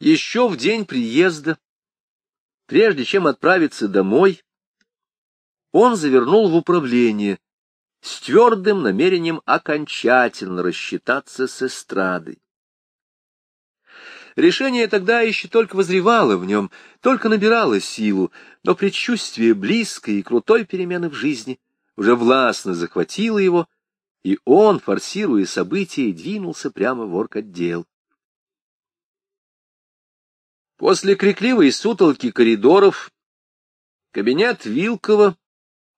Еще в день приезда, прежде чем отправиться домой, он завернул в управление с твердым намерением окончательно рассчитаться с эстрадой. Решение тогда еще только возревало в нем, только набирало силу, но предчувствие близкой и крутой перемены в жизни уже властно захватило его, и он, форсируя события, двинулся прямо в орготдел. После крикливой сутолки коридоров кабинет Вилкова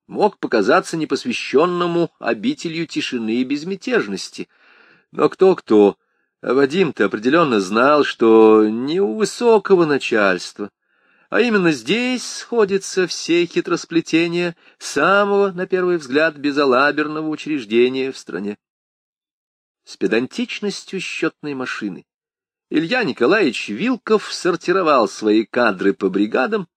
мог показаться непосвященному обителью тишины и безмятежности. Но кто-кто, а Вадим-то определенно знал, что не у высокого начальства, а именно здесь сходятся все хитросплетения самого, на первый взгляд, безалаберного учреждения в стране. С педантичностью счетной машины Илья Николаевич Вилков сортировал свои кадры по бригадам,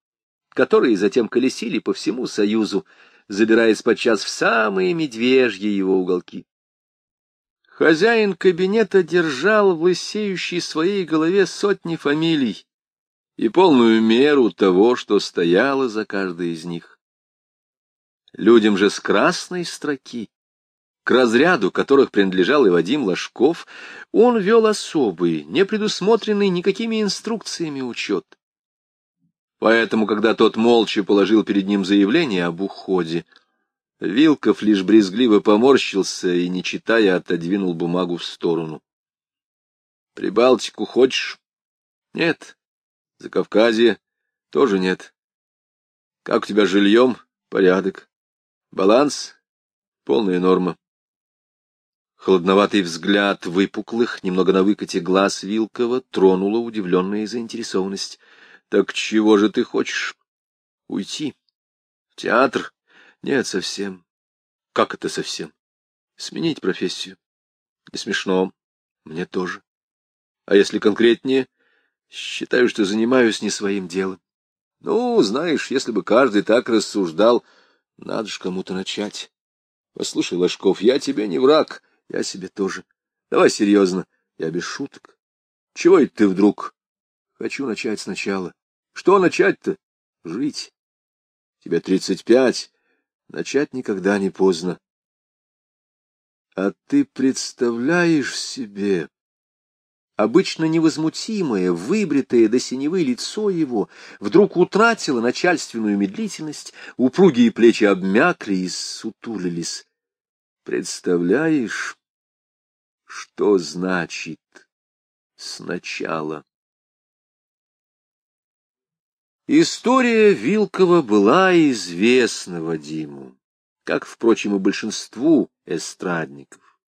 которые затем колесили по всему Союзу, забираясь подчас в самые медвежьи его уголки. Хозяин кабинета держал в лысеющей своей голове сотни фамилий и полную меру того, что стояло за каждой из них. Людям же с красной строки, к разряду которых принадлежал и Вадим Ложков, он вел особый, не предусмотренный никакими инструкциями учет. Поэтому, когда тот молча положил перед ним заявление об уходе, Вилков лишь брезгливо поморщился и, не читая, отодвинул бумагу в сторону. — Прибалтику хочешь? — Нет. — Закавказье? — Тоже нет. — Как у тебя жильем? — Порядок. — Баланс? — Полная норма. Холодноватый взгляд выпуклых, немного на выкате глаз Вилкова тронула удивленная заинтересованность. — Так чего же ты хочешь? — Уйти. — В театр? Нет, совсем. Как это совсем? Сменить профессию. Не смешно. Мне тоже. А если конкретнее, считаю, что занимаюсь не своим делом. Ну, знаешь, если бы каждый так рассуждал, надо же кому-то начать. Послушай, Ложков, я тебе не враг, я себе тоже. Давай серьезно, я без шуток. Чего это ты вдруг? Хочу начать сначала. Что начать-то? Жить. Тебе тридцать пять, Начать никогда не поздно. А ты представляешь себе... Обычно невозмутимое, выбритое до синевы лицо его вдруг утратило начальственную медлительность, упругие плечи обмякли и сутулились. Представляешь, что значит сначала? История Вилкова была известна Вадиму, как, впрочем, и большинству эстрадников.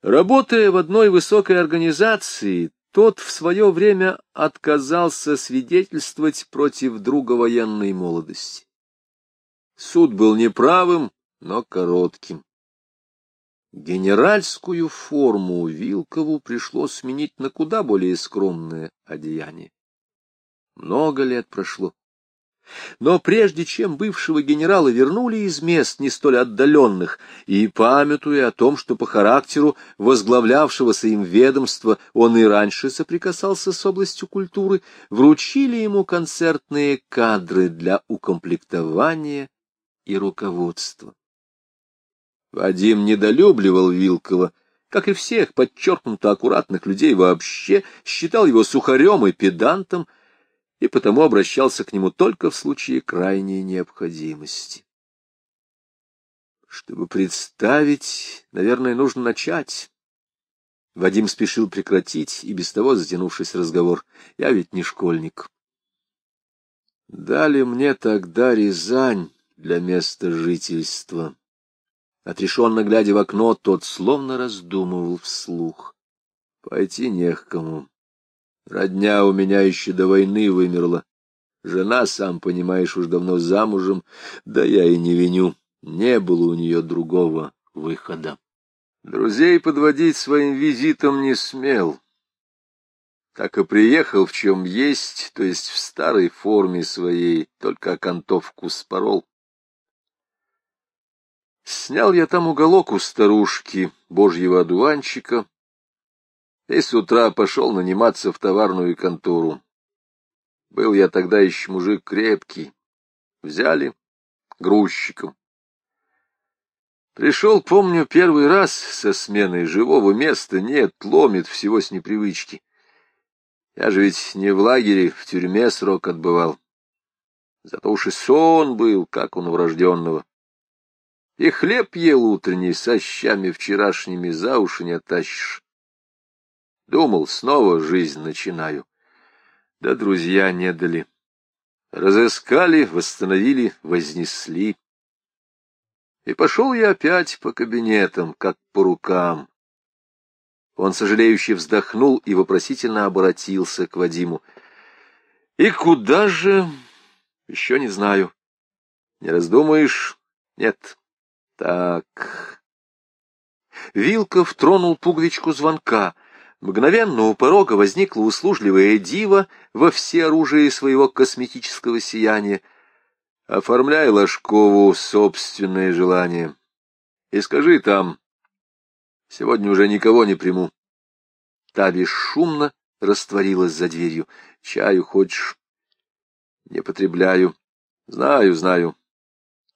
Работая в одной высокой организации, тот в свое время отказался свидетельствовать против друга военной молодости. Суд был неправым, но коротким. Генеральскую форму Вилкову пришлось сменить на куда более скромное одеяние. Много лет прошло. Но прежде чем бывшего генерала вернули из мест не столь отдаленных, и, памятуя о том, что по характеру возглавлявшегося им ведомства он и раньше соприкасался с областью культуры, вручили ему концертные кадры для укомплектования и руководства. Вадим недолюбливал Вилкова, как и всех подчеркнуто аккуратных людей вообще, считал его сухарем и педантом, и потому обращался к нему только в случае крайней необходимости. Чтобы представить, наверное, нужно начать. Вадим спешил прекратить и без того затянувшись разговор. Я ведь не школьник. Дали мне тогда Рязань для места жительства. Отрешенно глядя в окно, тот словно раздумывал вслух. Пойти не к кому. Родня у меня еще до войны вымерла. Жена, сам понимаешь, уж давно замужем, да я и не виню. Не было у нее другого выхода. Друзей подводить своим визитом не смел. Так и приехал в чем есть, то есть в старой форме своей, только окантовку спорол. Снял я там уголок у старушки, божьего одуванчика, и с утра пошел наниматься в товарную контору. Был я тогда еще мужик крепкий. Взяли грузчиком. Пришел, помню, первый раз со сменой живого места нет, ломит всего с непривычки. Я же ведь не в лагере, в тюрьме срок отбывал. Зато уж и сон был, как у новорожденного. И хлеб ел утренний со щами вчерашними за уши не оттащишь. Думал, снова жизнь начинаю. Да друзья не дали. Разыскали, восстановили, вознесли. И пошел я опять по кабинетам, как по рукам. Он сожалеюще вздохнул и вопросительно обратился к Вадиму. — И куда же? Еще не знаю. Не раздумаешь? Нет. Так. Вилков тронул пуговичку звонка. Мгновенно у порога возникла услужливая дива во все оружие своего косметического сияния. Оформляй Ложкову собственное желание. И скажи там, сегодня уже никого не приму. Та бесшумно растворилась за дверью. Чаю хочешь? Не потребляю. Знаю, знаю.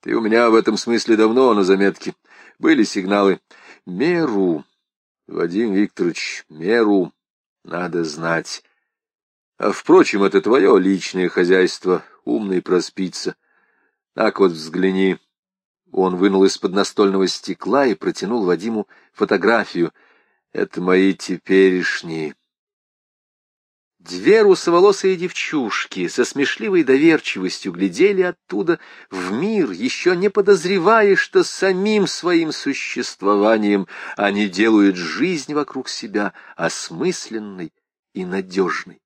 Ты у меня в этом смысле давно на заметке. Были сигналы. Меру, Вадим Викторович, меру надо знать. А, впрочем, это твое личное хозяйство, умный проспится. Так вот взгляни. Он вынул из-под настольного стекла и протянул Вадиму фотографию. Это мои теперешние. Две русоволосые девчушки со смешливой доверчивостью глядели оттуда в мир, еще не подозревая, что самим своим существованием они делают жизнь вокруг себя осмысленной и надежной.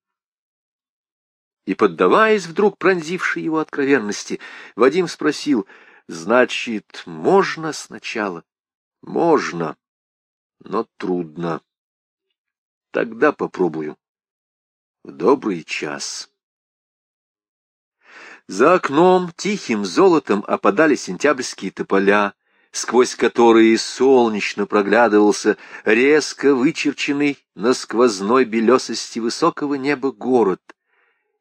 И, поддаваясь вдруг пронзившей его откровенности, Вадим спросил, «Значит, можно сначала?» «Можно, но трудно. Тогда попробую» в добрый час. За окном тихим золотом опадали сентябрьские тополя, сквозь которые солнечно проглядывался резко вычерченный на сквозной белесости высокого неба город.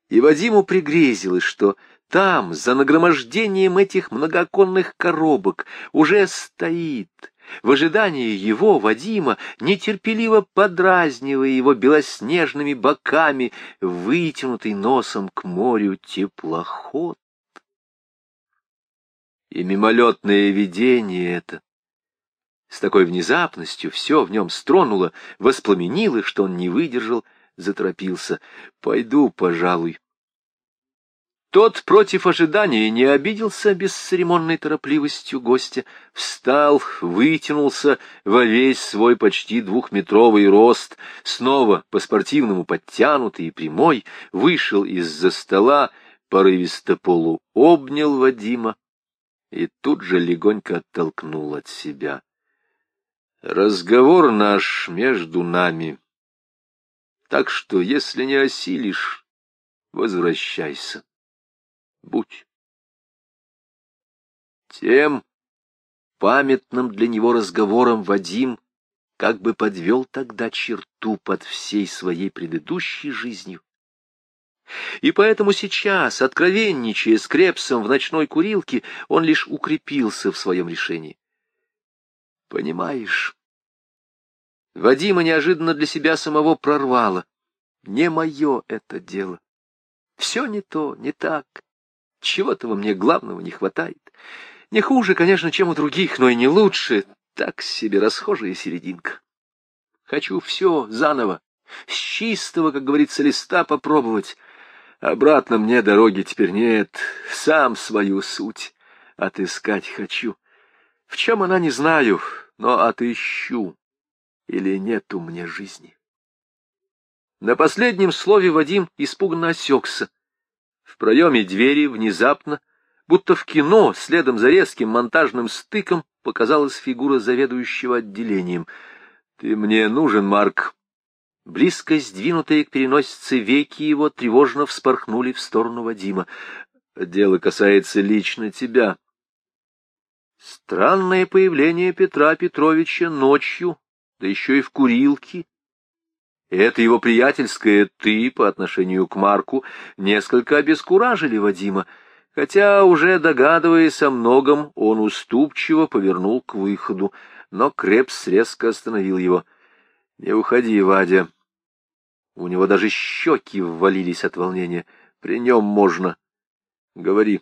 И Вадиму пригрезилось, что там, за нагромождением этих многоконных коробок, уже стоит в ожидании его, Вадима, нетерпеливо подразнивая его белоснежными боками, вытянутый носом к морю теплоход. И мимолетное видение это с такой внезапностью все в нем стронуло, воспламенило, что он не выдержал, заторопился. «Пойду, пожалуй». Тот против ожидания не обиделся бесцеремонной торопливостью гостя, встал, вытянулся во весь свой почти двухметровый рост, снова по-спортивному подтянутый и прямой, вышел из-за стола, порывисто полу обнял Вадима и тут же легонько оттолкнул от себя. Разговор наш между нами. Так что, если не осилишь, возвращайся будь. Тем памятным для него разговором Вадим как бы подвел тогда черту под всей своей предыдущей жизнью. И поэтому сейчас, откровенничая с Крепсом в ночной курилке, он лишь укрепился в своем решении. Понимаешь, Вадима неожиданно для себя самого прорвало. Не мое это дело. Все не то, не так. Чего-то во мне главного не хватает. Не хуже, конечно, чем у других, но и не лучше. Так себе расхожая серединка. Хочу все заново, с чистого, как говорится, листа попробовать. Обратно мне дороги теперь нет, сам свою суть отыскать хочу. В чем она, не знаю, но отыщу. Или нету мне жизни. На последнем слове Вадим испуганно осекся. В проеме двери внезапно, будто в кино, следом за резким монтажным стыком, показалась фигура заведующего отделением. «Ты мне нужен, Марк». Близко сдвинутые к переносице веки его тревожно вспорхнули в сторону Вадима. «Дело касается лично тебя». Странное появление Петра Петровича ночью, да еще и в курилке, Это его приятельское «ты» по отношению к Марку несколько обескуражили Вадима, хотя, уже догадываясь о многом, он уступчиво повернул к выходу, но Крепс резко остановил его. — Не уходи, Вадя. У него даже щеки ввалились от волнения. При нем можно. Говори.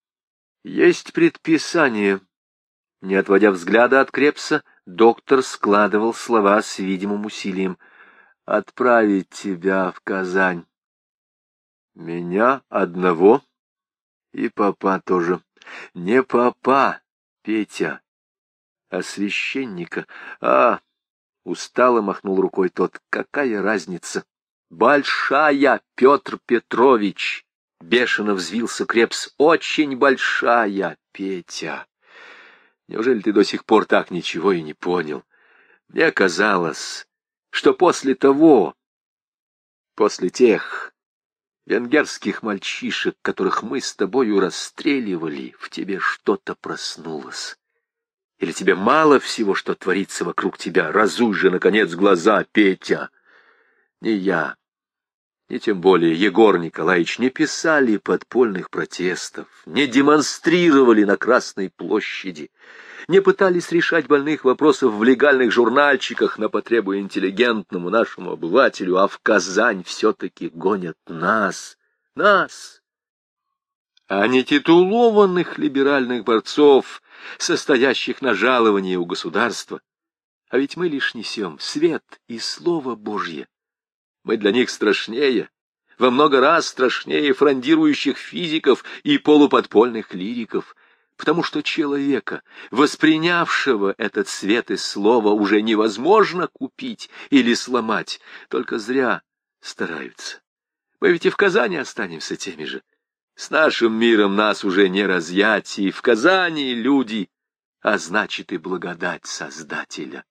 — Есть предписание. Не отводя взгляда от Крепса, доктор складывал слова с видимым усилием — отправить тебя в Казань. Меня одного и папа тоже. Не папа, Петя, а священника. А, устало махнул рукой тот, какая разница? Большая, Петр Петрович! Бешено взвился Крепс. Очень большая, Петя! Неужели ты до сих пор так ничего и не понял? Мне казалось, что после того, после тех венгерских мальчишек, которых мы с тобою расстреливали, в тебе что-то проснулось. Или тебе мало всего, что творится вокруг тебя? Разуй же, наконец, глаза, Петя! Не я, и тем более Егор Николаевич не писали подпольных протестов, не демонстрировали на Красной площади, не пытались решать больных вопросов в легальных журнальчиках на потребу интеллигентному нашему обывателю, а в Казань все-таки гонят нас, нас, а не титулованных либеральных борцов, состоящих на жаловании у государства. А ведь мы лишь несем свет и Слово Божье. Мы для них страшнее, во много раз страшнее фрондирующих физиков и полуподпольных лириков, потому что человека, воспринявшего этот свет и слово, уже невозможно купить или сломать, только зря стараются. Мы ведь и в Казани останемся теми же. С нашим миром нас уже не разъять, и в Казани люди, а значит и благодать Создателя.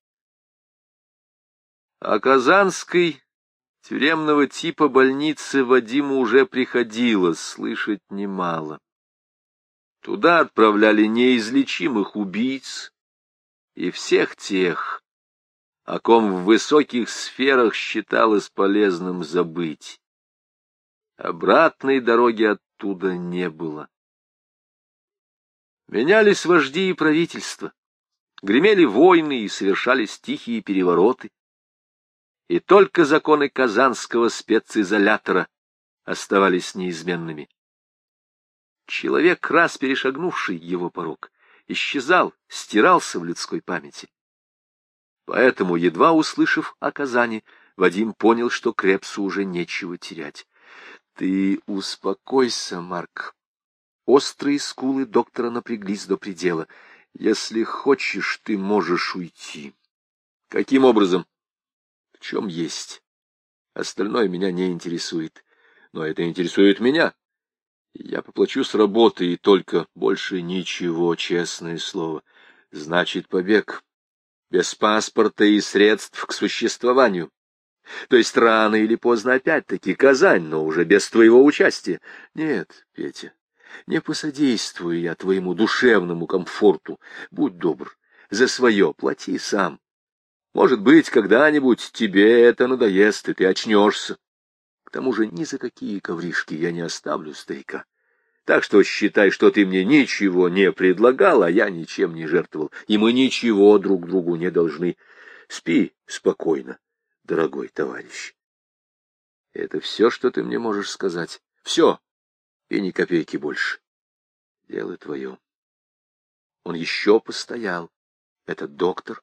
А Казанской тюремного типа больницы Вадиму уже приходилось слышать немало. Туда отправляли неизлечимых убийц и всех тех, о ком в высоких сферах считалось полезным забыть. Обратной дороги оттуда не было. Менялись вожди и правительства, гремели войны и совершались тихие перевороты. И только законы казанского специзолятора оставались неизменными. Человек, раз перешагнувший его порог, исчезал, стирался в людской памяти. Поэтому, едва услышав о Казани, Вадим понял, что Крепсу уже нечего терять. — Ты успокойся, Марк. Острые скулы доктора напряглись до предела. — Если хочешь, ты можешь уйти. — Каким образом? — В чем есть. Остальное меня не интересует. Но это интересует меня. Я поплачу с работы и только больше ничего, честное слово. Значит, побег. Без паспорта и средств к существованию. То есть рано или поздно опять-таки Казань, но уже без твоего участия. Нет, Петя, не посодействую я твоему душевному комфорту. Будь добр, за свое плати сам. Может быть, когда-нибудь тебе это надоест, и ты очнешься. К тому же ни за какие ковришки я не оставлю старика. Так что считай, что ты мне ничего не предлагал, а я ничем не жертвовал, и мы ничего друг другу не должны. Спи спокойно, дорогой товарищ. Это все, что ты мне можешь сказать. Все, и ни копейки больше. Дело твое. Он еще постоял, этот доктор,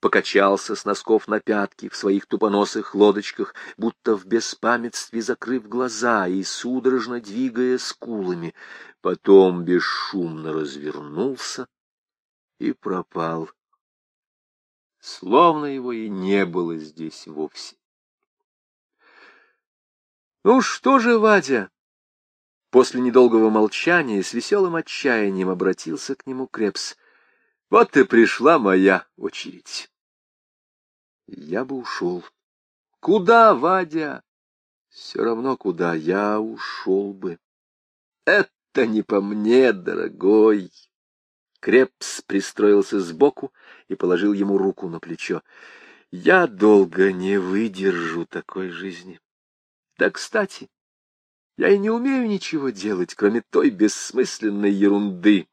покачался с носков на пятки в своих тупоносых лодочках, будто в беспамятстве закрыв глаза и судорожно двигая скулами, потом бесшумно развернулся и пропал, словно его и не было здесь вовсе. «Ну что же, Вадя?» После недолгого молчания с веселым отчаянием обратился к нему Крепс — вот и пришла моя очередь. Я бы ушел. Куда, Вадя? Все равно куда, я ушел бы. Это не по мне, дорогой. Крепс пристроился сбоку и положил ему руку на плечо. Я долго не выдержу такой жизни. Да, кстати, я и не умею ничего делать, кроме той бессмысленной ерунды,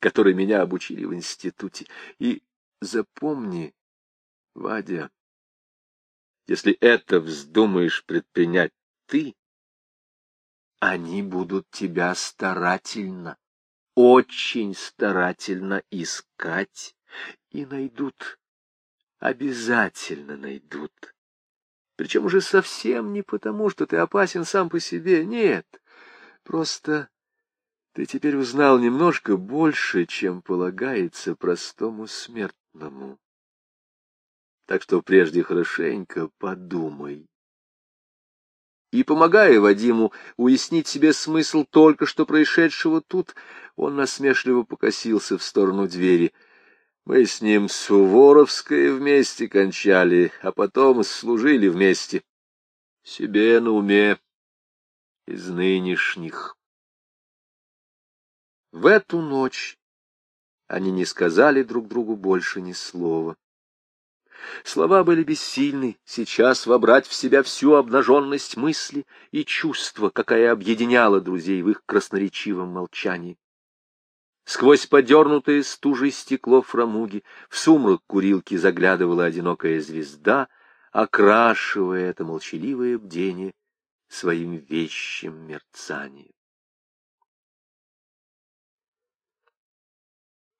которой меня обучили в институте. И запомни, Вадя, если это вздумаешь предпринять ты, они будут тебя старательно, очень старательно искать и найдут, обязательно найдут. Причем уже совсем не потому, что ты опасен сам по себе, нет, просто ты теперь узнал немножко больше, чем полагается простому смертному. Так что прежде хорошенько подумай. И, помогая Вадиму уяснить себе смысл только что происшедшего тут, он насмешливо покосился в сторону двери. Мы с ним Суворовское вместе кончали, а потом служили вместе. Себе на уме из нынешних. В эту ночь они не сказали друг другу больше ни слова. Слова были бессильны сейчас вобрать в себя всю обнаженность мысли и чувства, какая объединяла друзей в их красноречивом молчании. Сквозь подернутое стужей стекло фрамуги в сумрак курилки заглядывала одинокая звезда, окрашивая это молчаливое бдение своим вещим мерцанием.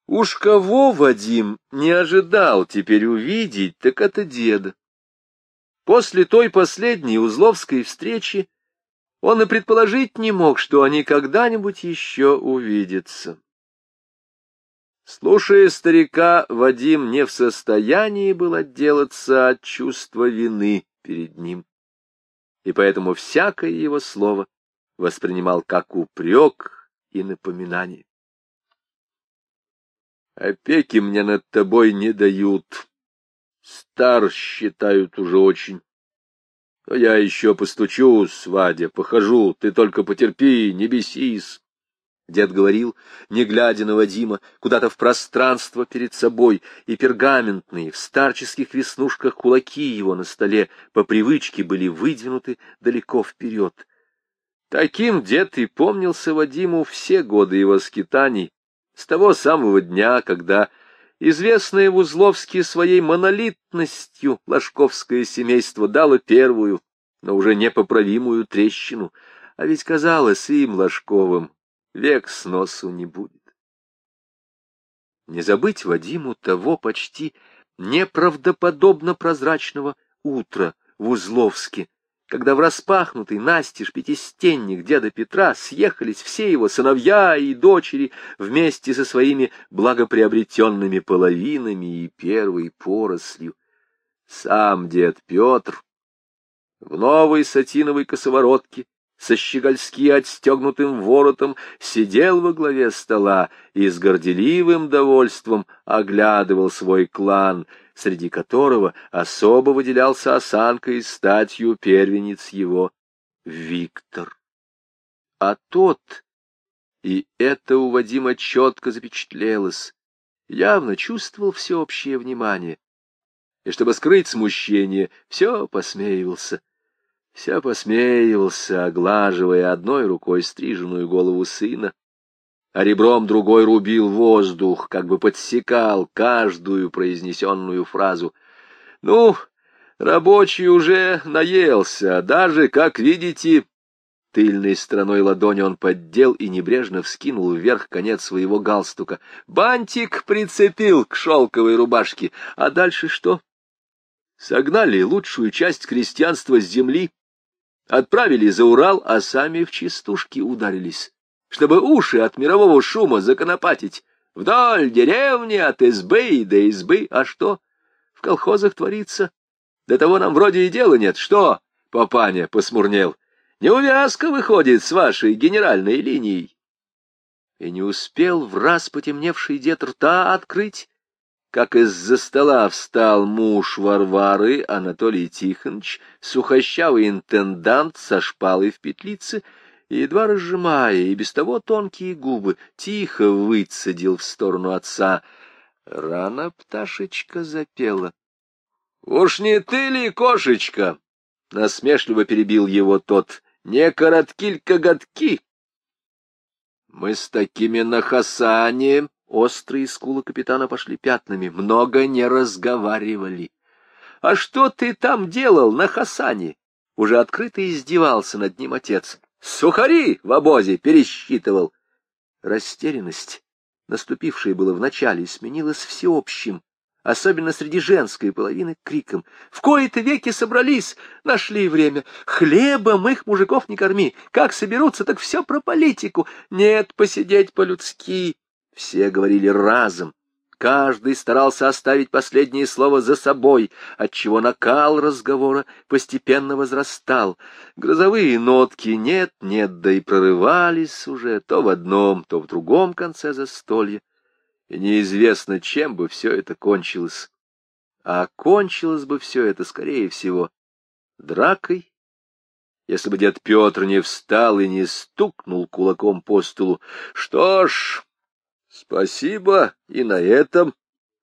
Уж кого Вадим не ожидал теперь увидеть, так это деда. После той последней узловской встречи он и предположить не мог, что они когда-нибудь еще увидятся. Слушая старика, Вадим не в состоянии был отделаться от чувства вины перед ним, и поэтому всякое его слово воспринимал как упрек и напоминание. Опеки мне над тобой не дают. Стар считают уже очень. Но я еще постучу, Вадя, похожу, ты только потерпи, не бесись. Дед говорил, не глядя на Вадима, куда-то в пространство перед собой, и пергаментные, в старческих веснушках кулаки его на столе по привычке были выдвинуты далеко вперед. Таким дед и помнился Вадиму все годы его скитаний, с того самого дня, когда известное в Узловске своей монолитностью ложковское семейство дало первую, но уже непоправимую трещину, а ведь казалось им, Ложковым, век сносу не будет. Не забыть Вадиму того почти неправдоподобно прозрачного утра в Узловске, когда в распахнутый настежь пятистенник деда Петра съехались все его сыновья и дочери вместе со своими благоприобретенными половинами и первой порослью. Сам дед Петр в новой сатиновой косоворотке со щегольски отстегнутым воротом сидел во главе стола и с горделивым довольством оглядывал свой клан — среди которого особо выделялся осанкой и статью первенец его Виктор. А тот, и это у Вадима четко запечатлелось, явно чувствовал всеобщее внимание, и, чтобы скрыть смущение, все посмеивался. Все посмеивался, оглаживая одной рукой стриженную голову сына, а ребром другой рубил воздух, как бы подсекал каждую произнесенную фразу. Ну, рабочий уже наелся, даже, как видите, тыльной стороной ладони он поддел и небрежно вскинул вверх конец своего галстука. Бантик прицепил к шелковой рубашке. А дальше что? Согнали лучшую часть крестьянства с земли, отправили за Урал, а сами в частушки ударились чтобы уши от мирового шума законопатить. Вдоль деревни от избы и до избы. А что в колхозах творится? До того нам вроде и дела нет. Что, папаня, посмурнел? Неувязка выходит с вашей генеральной линией. И не успел в раз потемневший дед рта открыть, как из-за стола встал муж Варвары Анатолий Тихонович, сухощавый интендант со шпалой в петлице, и, едва разжимая и без того тонкие губы, тихо выцедил в сторону отца. Рано пташечка запела. Уж не ты ли, кошечка? Насмешливо перебил его тот. Не коротки коготки. Мы с такими на Хасане, острые скулы капитана пошли пятнами, много не разговаривали. А что ты там делал на Хасане? Уже открыто издевался над ним отец. Сухари в обозе пересчитывал. Растерянность, наступившая было в начале, сменилась всеобщим, особенно среди женской половины, криком. В кои-то веки собрались, нашли время. Хлебом их мужиков не корми. Как соберутся, так все про политику. Нет, посидеть по-людски. Все говорили разом. Каждый старался оставить последнее слово за собой, отчего накал разговора постепенно возрастал. Грозовые нотки нет-нет, да и прорывались уже то в одном, то в другом конце застолья. И неизвестно, чем бы все это кончилось. А кончилось бы все это, скорее всего, дракой, если бы дед Петр не встал и не стукнул кулаком по столу. Что ж... Спасибо и на этом,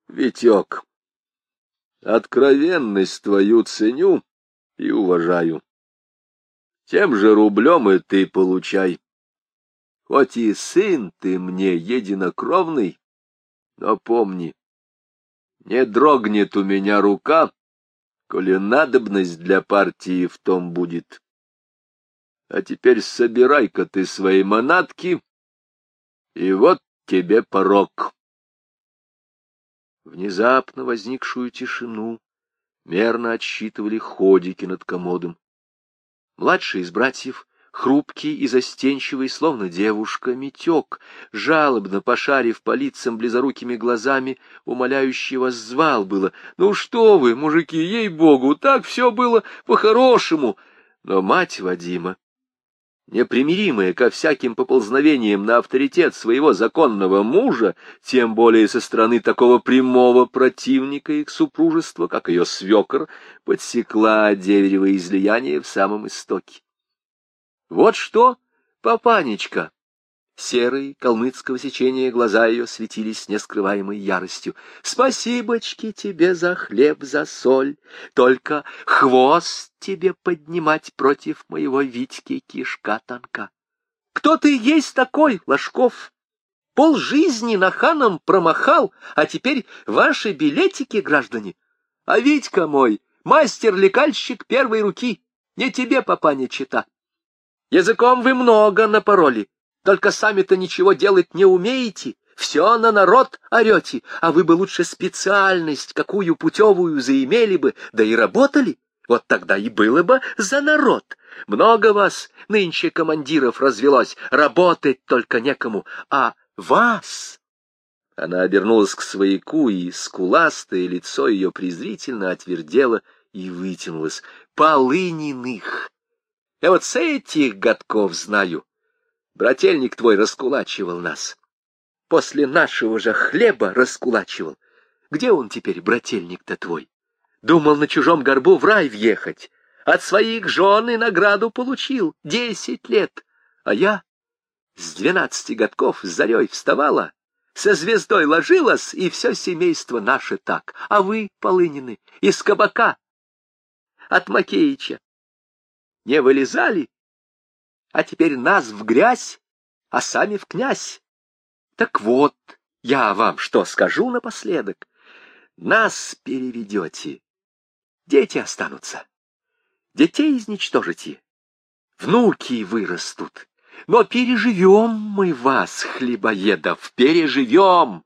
Витек. Откровенность твою ценю и уважаю. Тем же рублем и ты получай. Хоть и сын ты мне единокровный, но помни, не дрогнет у меня рука, коли надобность для партии в том будет. А теперь собирай-ка ты свои манатки, и вот тебе порог. Внезапно возникшую тишину мерно отсчитывали ходики над комодом. Младший из братьев, хрупкий и застенчивый, словно девушка, метек, жалобно пошарив по лицам близорукими глазами, умоляющий вас звал было. «Ну что вы, мужики, ей-богу, так все было по-хорошему!» Но мать Вадима, непримиримая ко всяким поползновениям на авторитет своего законного мужа, тем более со стороны такого прямого противника их супружества, как ее свекор, подсекла деверево излияние в самом истоке. Вот что, папанечка, Серые, калмыцкого сечения глаза ее светились с нескрываемой яростью. «Спасибочки тебе за хлеб, за соль, только хвост тебе поднимать против моего Витьки кишка тонка. Кто ты есть такой, Ложков? Пол жизни на ханом промахал, а теперь ваши билетики, граждане. А Витька мой, мастер-лекальщик первой руки, не тебе, папаня, чита. Языком вы много напороли, только сами-то ничего делать не умеете, все на народ орете, а вы бы лучше специальность, какую путевую заимели бы, да и работали. Вот тогда и было бы за народ. Много вас, нынче командиров, развелось, работать только некому, а вас... Она обернулась к свояку, и скуластое лицо ее презрительно отвердело и вытянулось. Полыниных! Я вот с этих годков знаю. Брательник твой раскулачивал нас. После нашего же хлеба раскулачивал. Где он теперь, брательник-то твой? Думал на чужом горбу в рай въехать. От своих жен и награду получил. Десять лет. А я с двенадцати годков с зарей вставала, со звездой ложилась, и все семейство наше так. А вы, Полынины, из кабака, от Макеича, не вылезали? А теперь нас в грязь, а сами в князь. Так вот, я вам что скажу напоследок. Нас переведете, дети останутся, детей изничтожите, внуки вырастут. Но переживем мы вас, хлебоедов, переживем.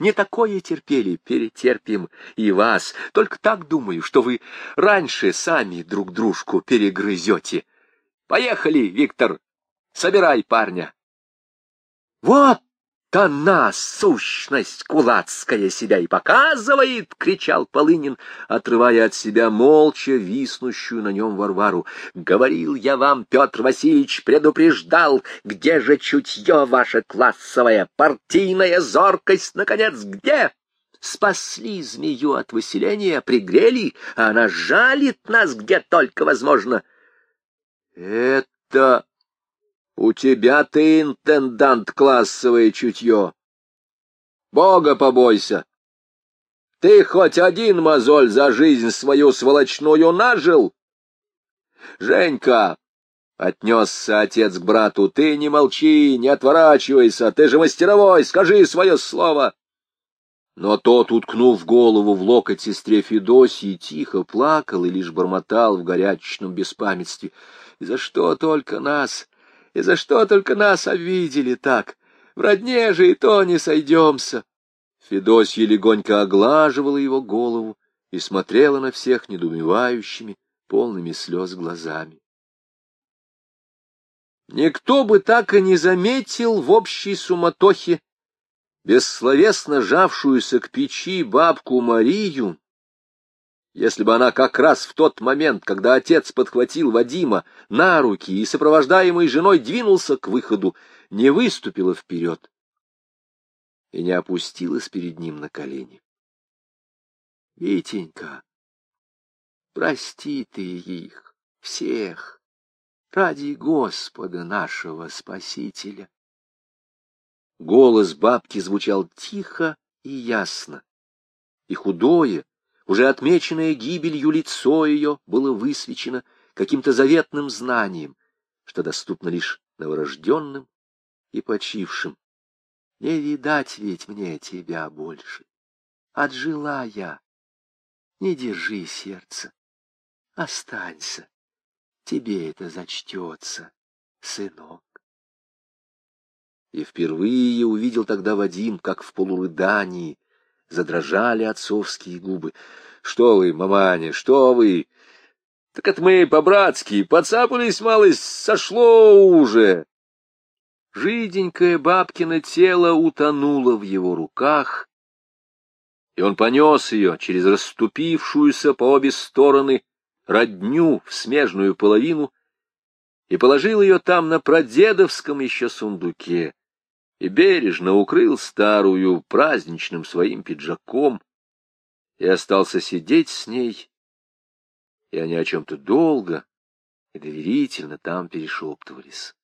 Не такое терпели, перетерпим и вас. Только так думаю, что вы раньше сами друг дружку перегрызете. Поехали, Виктор, собирай парня. Вот она, сущность кулацкая, себя и показывает, — кричал Полынин, отрывая от себя молча виснущую на нем Варвару. — Говорил я вам, Петр Васильевич, предупреждал, где же чутье ваше классовое, партийная зоркость, наконец, где? Спасли змею от выселения, пригрели, а она жалит нас где только возможно. — это у тебя ты, интендант, классовое чутье. Бога побойся. Ты хоть один мозоль за жизнь свою сволочную нажил? Женька, — отнесся отец к брату, — ты не молчи, не отворачивайся, ты же мастеровой, скажи свое слово. Но тот, уткнув голову в локоть сестре Федосии, тихо плакал и лишь бормотал в горячечном беспамятстве. И за что только нас, и за что только нас обидели так? В родне же и то не сойдемся. Федосья легонько оглаживала его голову и смотрела на всех недоумевающими, полными слез глазами. Никто бы так и не заметил в общей суматохе бессловесно жавшуюся к печи бабку Марию, если бы она как раз в тот момент, когда отец подхватил Вадима на руки и, сопровождаемый женой, двинулся к выходу, не выступила вперед и не опустилась перед ним на колени. — Витенька, прости ты их, всех, ради Господа нашего Спасителя. Голос бабки звучал тихо и ясно, и худое, уже отмеченное гибелью лицо ее было высвечено каким-то заветным знанием, что доступно лишь новорожденным и почившим. Не видать ведь мне тебя больше. Отжила я. Не держи сердце. Останься. Тебе это зачтется, сынок. И впервые увидел тогда Вадим, как в полурыдании задрожали отцовские губы. Что вы, маманя, что вы? Так это мы по-братски подцапались малость, сошло уже. Жиденькое бабкино тело утонуло в его руках, и он понес ее через расступившуюся по обе стороны родню в смежную половину и положил ее там на прадедовском еще сундуке и бережно укрыл старую праздничным своим пиджаком и остался сидеть с ней, и они о чем-то долго и доверительно там перешептывались.